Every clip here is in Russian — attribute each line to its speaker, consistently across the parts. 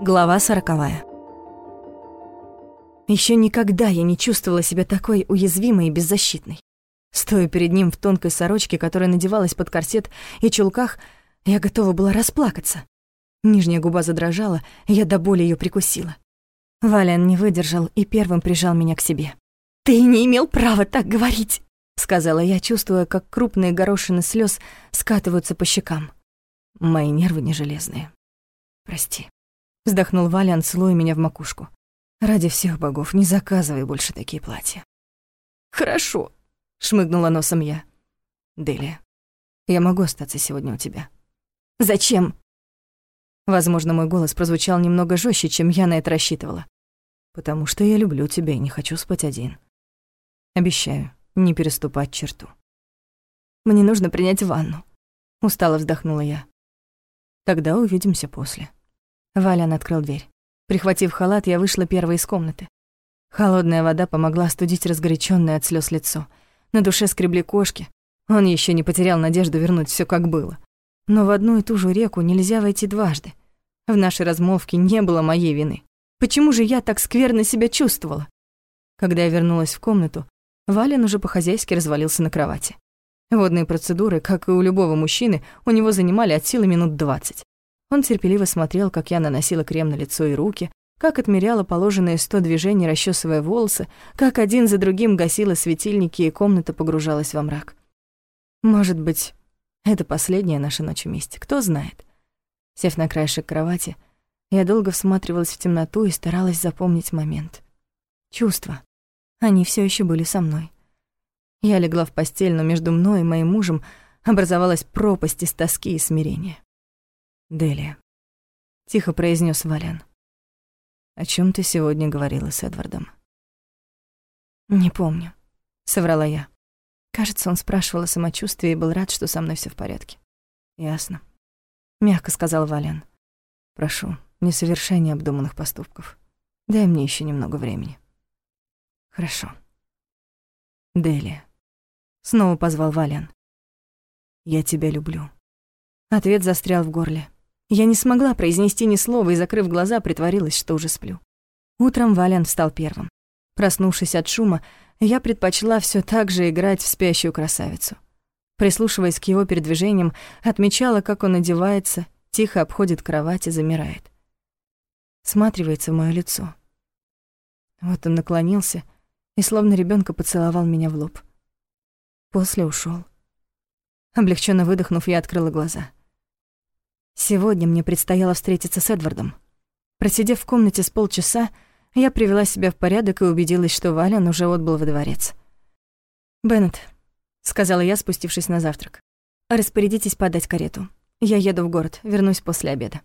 Speaker 1: Глава сороковая. Еще никогда я не чувствовала себя такой уязвимой и беззащитной. Стоя перед ним в тонкой сорочке, которая надевалась под корсет, и чулках, я готова была расплакаться. Нижняя губа задрожала, и я до боли ее прикусила. Вален не выдержал и первым прижал меня к себе. «Ты не имел права так говорить!» — сказала я, чувствуя, как крупные горошины слез скатываются по щекам. Мои нервы не железные. «Прости», — вздохнул Валян, целуя меня в макушку. «Ради всех богов, не заказывай больше такие платья». «Хорошо», — шмыгнула носом я. «Делия, я могу остаться сегодня у тебя». «Зачем?» Возможно, мой голос прозвучал немного жестче, чем я на это рассчитывала. «Потому что я люблю тебя и не хочу спать один. Обещаю, не переступать черту». «Мне нужно принять ванну», — устало вздохнула я. «Тогда увидимся после». Валян открыл дверь. Прихватив халат, я вышла первой из комнаты. Холодная вода помогла остудить разгоряченное от слез лицо. На душе скребли кошки. Он еще не потерял надежду вернуть все как было. Но в одну и ту же реку нельзя войти дважды. В нашей размолвке не было моей вины. Почему же я так скверно себя чувствовала? Когда я вернулась в комнату, Вален уже по-хозяйски развалился на кровати. Водные процедуры, как и у любого мужчины, у него занимали от силы минут двадцать. Он терпеливо смотрел, как я наносила крем на лицо и руки, как отмеряла положенные сто движений, расчесывая волосы, как один за другим гасила светильники, и комната погружалась во мрак. Может быть, это последняя наша ночь вместе, кто знает. Сев на краешек кровати, я долго всматривалась в темноту и старалась запомнить момент. Чувства. Они все еще были со мной. Я легла в постель, но между мной и моим мужем образовалась пропасть из тоски и смирения. «Делия», — тихо произнес Вален. «О чем ты сегодня говорила с Эдвардом?» «Не помню», — соврала я. Кажется, он спрашивал о самочувствии и был рад, что со мной все в порядке. «Ясно», — мягко сказал Вален. «Прошу, не совершай необдуманных поступков. Дай мне еще немного времени». «Хорошо». «Делия», — снова позвал Вален. «Я тебя люблю». Ответ застрял в горле. Я не смогла произнести ни слова и, закрыв глаза, притворилась, что уже сплю. Утром Вален встал первым. Проснувшись от шума, я предпочла все так же играть в спящую красавицу. Прислушиваясь к его передвижениям, отмечала, как он одевается, тихо обходит кровать и замирает. Сматривается в моё лицо. Вот он наклонился и словно ребенка поцеловал меня в лоб. После ушел. Облегченно выдохнув, я открыла глаза — Сегодня мне предстояло встретиться с Эдвардом. Просидев в комнате с полчаса, я привела себя в порядок и убедилась, что Вален уже отбыл во дворец. «Беннет», — сказала я, спустившись на завтрак, — «распорядитесь подать карету. Я еду в город, вернусь после обеда».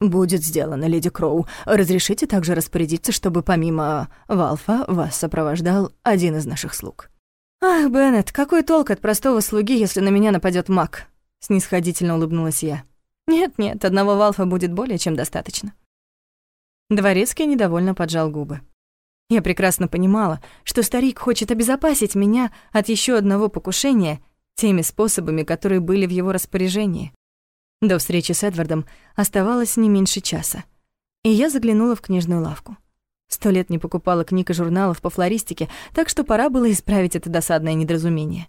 Speaker 1: «Будет сделано, леди Кроу. Разрешите также распорядиться, чтобы помимо Валфа вас сопровождал один из наших слуг». «Ах, Беннет, какой толк от простого слуги, если на меня нападет маг?» — снисходительно улыбнулась я. Нет-нет, одного Валфа будет более чем достаточно. Дворецкий недовольно поджал губы. Я прекрасно понимала, что старик хочет обезопасить меня от еще одного покушения теми способами, которые были в его распоряжении. До встречи с Эдвардом оставалось не меньше часа, и я заглянула в книжную лавку. Сто лет не покупала книг и журналов по флористике, так что пора было исправить это досадное недоразумение.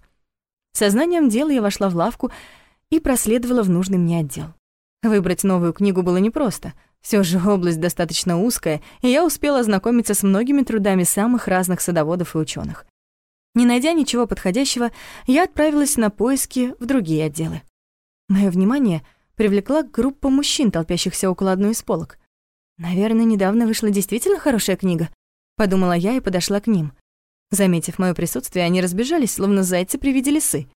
Speaker 1: Сознанием дела я вошла в лавку и проследовала в нужный мне отдел. Выбрать новую книгу было непросто. Все же область достаточно узкая, и я успела ознакомиться с многими трудами самых разных садоводов и ученых. Не найдя ничего подходящего, я отправилась на поиски в другие отделы. Мое внимание привлекла группа мужчин, толпящихся около одной из полок. «Наверное, недавно вышла действительно хорошая книга», — подумала я и подошла к ним. Заметив моё присутствие, они разбежались, словно зайцы при виде лисы.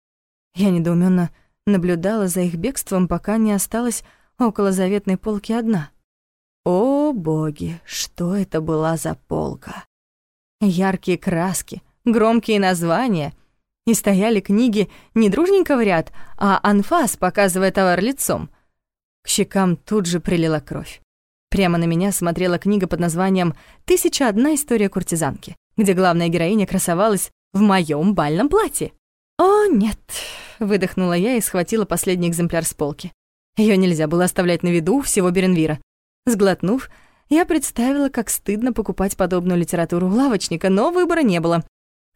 Speaker 1: Я недоуменно наблюдала за их бегством, пока не осталась около заветной полки одна. О, боги, что это была за полка? Яркие краски, громкие названия. И стояли книги не дружненько в ряд, а анфас, показывая товар лицом. К щекам тут же прилила кровь. Прямо на меня смотрела книга под названием «Тысяча одна история куртизанки», где главная героиня красовалась в моем бальном платье. «О, нет», — выдохнула я и схватила последний экземпляр с полки. Ее нельзя было оставлять на виду всего Беренвира. Сглотнув, я представила, как стыдно покупать подобную литературу у лавочника, но выбора не было.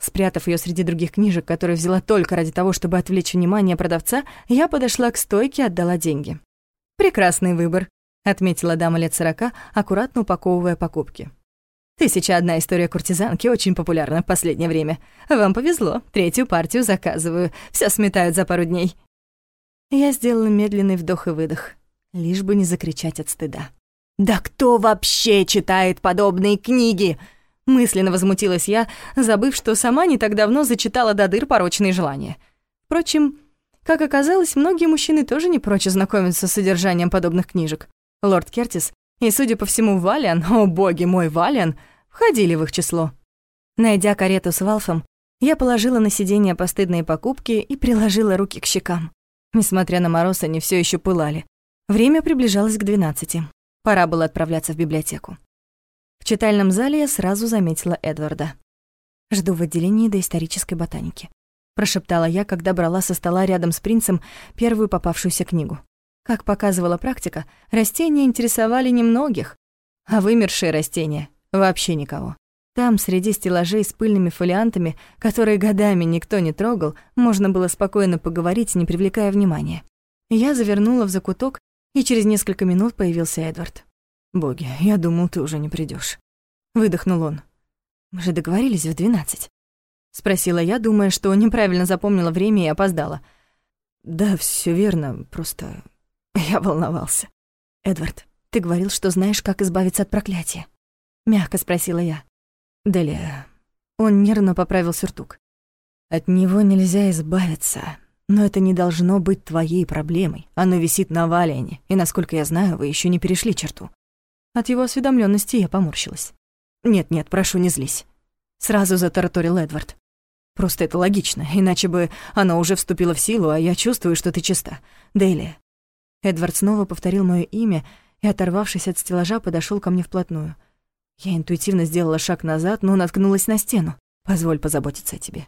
Speaker 1: Спрятав ее среди других книжек, которые взяла только ради того, чтобы отвлечь внимание продавца, я подошла к стойке и отдала деньги. «Прекрасный выбор», — отметила дама лет сорока, аккуратно упаковывая покупки. «Тысяча одна история куртизанки очень популярна в последнее время. Вам повезло, третью партию заказываю, все сметают за пару дней». Я сделала медленный вдох и выдох, лишь бы не закричать от стыда. «Да кто вообще читает подобные книги?» Мысленно возмутилась я, забыв, что сама не так давно зачитала до дыр порочные желания. Впрочем, как оказалось, многие мужчины тоже не прочь ознакомиться с содержанием подобных книжек. Лорд Кертис и, судя по всему, Валиан, о боги мой, Валиан, входили в их число. Найдя карету с Валфом, я положила на сиденье постыдные покупки и приложила руки к щекам. Несмотря на мороз, они все еще пылали. Время приближалось к двенадцати. Пора было отправляться в библиотеку. В читальном зале я сразу заметила Эдварда. «Жду в отделении доисторической ботаники», — прошептала я, когда брала со стола рядом с принцем первую попавшуюся книгу. Как показывала практика, растения интересовали немногих, а вымершие растения — вообще никого. Там, среди стеллажей с пыльными фолиантами, которые годами никто не трогал, можно было спокойно поговорить, не привлекая внимания. Я завернула в закуток, и через несколько минут появился Эдвард. «Боги, я думал, ты уже не придешь. Выдохнул он. «Мы же договорились в двенадцать?» Спросила я, думая, что неправильно запомнила время и опоздала. «Да, все верно, просто я волновался». «Эдвард, ты говорил, что знаешь, как избавиться от проклятия?» Мягко спросила я. «Делия...» Он нервно поправил сюртук. «От него нельзя избавиться, но это не должно быть твоей проблемой. Оно висит на Валиане, и, насколько я знаю, вы еще не перешли черту. От его осведомленности я поморщилась. «Нет-нет, прошу, не злись». Сразу затараторил Эдвард. «Просто это логично, иначе бы она уже вступила в силу, а я чувствую, что ты чиста. Дейли». Эдвард снова повторил моё имя и, оторвавшись от стеллажа, подошёл ко мне вплотную. Я интуитивно сделала шаг назад, но наткнулась на стену. «Позволь позаботиться о тебе.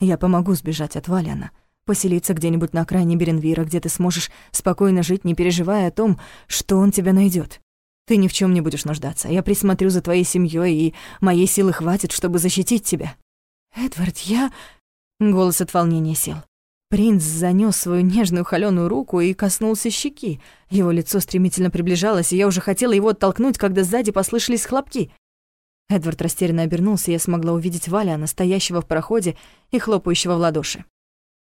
Speaker 1: Я помогу сбежать от Валиана, поселиться где-нибудь на окраине Беренвира, где ты сможешь спокойно жить, не переживая о том, что он тебя найдёт. Ты ни в чем не будешь нуждаться. Я присмотрю за твоей семьей, и моей силы хватит, чтобы защитить тебя». «Эдвард, я...» Голос от волнения сел. Принц занёс свою нежную холёную руку и коснулся щеки. Его лицо стремительно приближалось, и я уже хотела его оттолкнуть, когда сзади послышались хлопки. Эдвард растерянно обернулся, и я смогла увидеть Валя, настоящего в проходе и хлопающего в ладоши.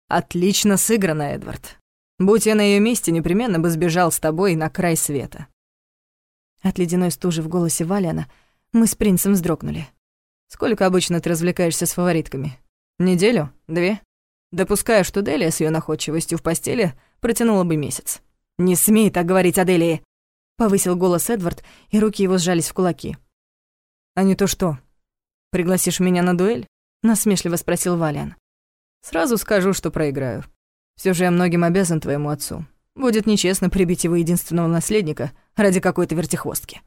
Speaker 1: «Отлично сыграно, Эдвард. Будь я на её месте, непременно бы сбежал с тобой на край света. От ледяной стужи в голосе Валяна мы с принцем вздрогнули. «Сколько обычно ты развлекаешься с фаворитками? Неделю? Две?» Допускаю, что Делия с ее находчивостью в постели протянула бы месяц. «Не смей так говорить о Делии!» Повысил голос Эдвард, и руки его сжались в кулаки. «А не то что? Пригласишь меня на дуэль?» Насмешливо спросил Валиан. «Сразу скажу, что проиграю. Все же я многим обязан твоему отцу. Будет нечестно прибить его единственного наследника ради какой-то вертихвостки.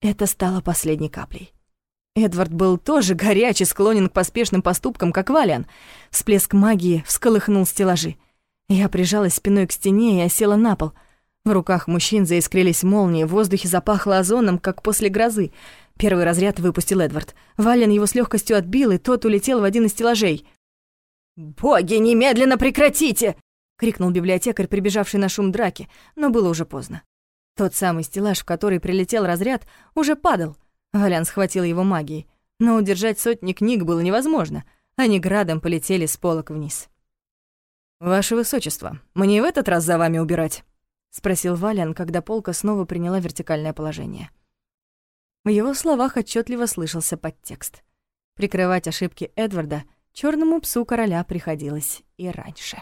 Speaker 1: Это стало последней каплей. Эдвард был тоже горячий, склонен к поспешным поступкам, как Валиан. Всплеск магии всколыхнул стеллажи. Я прижалась спиной к стене и осела на пол. В руках мужчин заискрились молнии, в воздухе запахло озоном, как после грозы. Первый разряд выпустил Эдвард. Вален его с легкостью отбил, и тот улетел в один из стеллажей. «Боги, немедленно прекратите!» — крикнул библиотекарь, прибежавший на шум драки, но было уже поздно. Тот самый стеллаж, в который прилетел разряд, уже падал. Валян схватил его магией, но удержать сотни книг было невозможно. Они градом полетели с полок вниз. «Ваше Высочество, мне в этот раз за вами убирать?» — спросил Валян, когда полка снова приняла вертикальное положение. В его словах отчетливо слышался подтекст. Прикрывать ошибки Эдварда черному псу короля приходилось и раньше.